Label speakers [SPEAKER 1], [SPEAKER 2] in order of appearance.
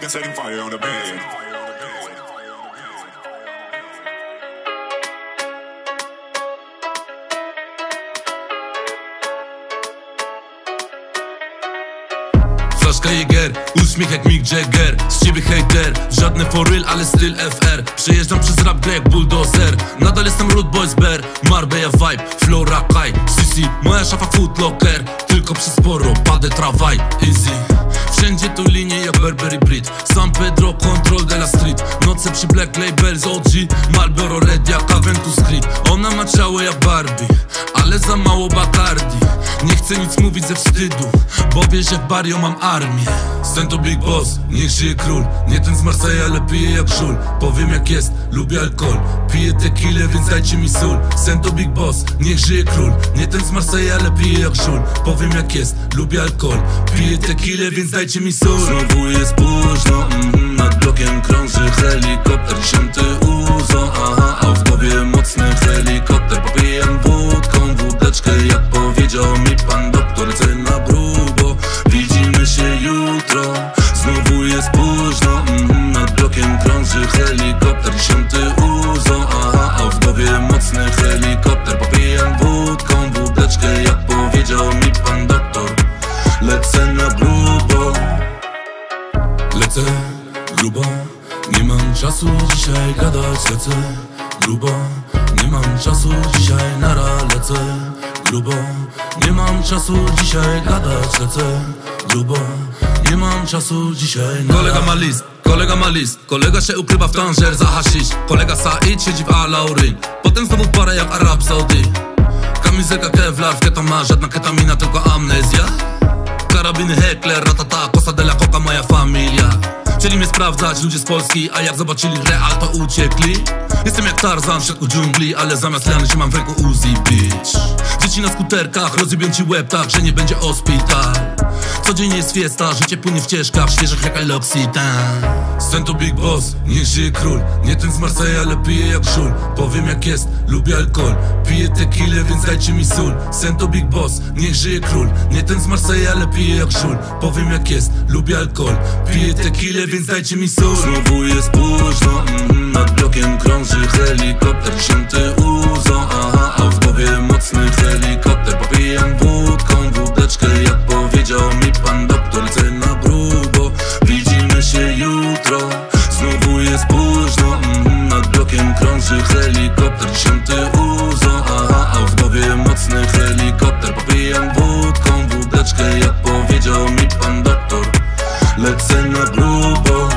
[SPEAKER 1] Can setting fire on the bed?
[SPEAKER 2] Flaszka uśmiech jak Mick Jagger. Z ciebie hater, żadne real, ale styl FR Przejeżdżam przez rap grę jak bulldozer. Nadal jestem root boys bear. Marbella vibe, Flora Kai Sisi, moja szafa footlocker Tylko przez sporo, padę trawaj Easy. Wszędzie tu linie jak Burberry Brit San Pedro, control de la street. Noce przy Black Labels OG Marlboro Red jak Aventus Creed. Ona ma ciało jak Barbie Ale za mało Bacardi. Nie chcę nic mówić ze wstydu Bo wiesz jak Barrio mam armię. Sen to Big Boss, niech żyje król. Nie ten z Marseille, ale piję jak żul. Powiem jak jest, lubię alkohol. Piję tequilę, więc dajcie mi sól. Sen to Big Boss, niech żyje król. Nie ten z Marseille, ale piję jak żul. Powiem jak jest, lubię alkohol. Piję tequilę, więc dajcie mi sól. Znowu jest późno, mm, nad blokiem krąży helikopter Dziesiąty uzo, aha, mocny helikopter. Popijam wódką wódeczkę, jak powiedział mi pan doktor. Lecę na grubo. Lecę grubo, nie mam czasu dzisiaj gadać. Lecę grubo, nie mam czasu dzisiaj nara. Lecę grubo, nie mam czasu dzisiaj gadać. Lecę grubo, nie mam czasu dzisiaj nara. Kolega ma list, kolega ma list. Kolega się ukrywa w Tanger za hashish. Kolega Said siedzi w Alaurin Potem znowu parę jak Arab Saudi. Kamizelka Kevlar, w keto ma żadna ketamina, tylko amnezja. Karabiny Heckler, ratata, Costa de la Coca, moja familia. Chcieli mnie sprawdzać ludzie z Polski, a jak zobaczyli real to uciekli Jestem jak Tarzan środku dżungli, ale zamiast liany mam w ręku Uzi, bitch Dzieci na skuterkach, rozjebią ci łeb tak, że nie będzie hospital Codziennie jest fiesta, życie płynie w ciężkach, świeżych jak L'Occitane Sen to Big Boss, niech żyje król. Nie ten z Marseille, ale piję jak żul Powiem jak jest, lubię alkohol. Piję tequilę, więc dajcie mi sól. Sen to Big Boss, niech żyje król. Nie ten z Marseille, ale piję jak żul Powiem jak jest, lubię alkohol. Piję tequilę, więc dajcie mi sól. Znowu jest późno, mm, nad blokiem krąży helikopter Dziesiąty uzo, aha, a w głowie mocny helikopter. Popijam wódką wódeczkę, jak powiedział mi pan doktor. Lecę na grubo, widzimy się jutro. Znowu jest późno, mm, nad blokiem krąży helikopter Dziesiąty uzo, aha, a w głowie mocny helikopter. Popijam wódką wódeczkę, jak powiedział mi pan doktor. Lecę na grubo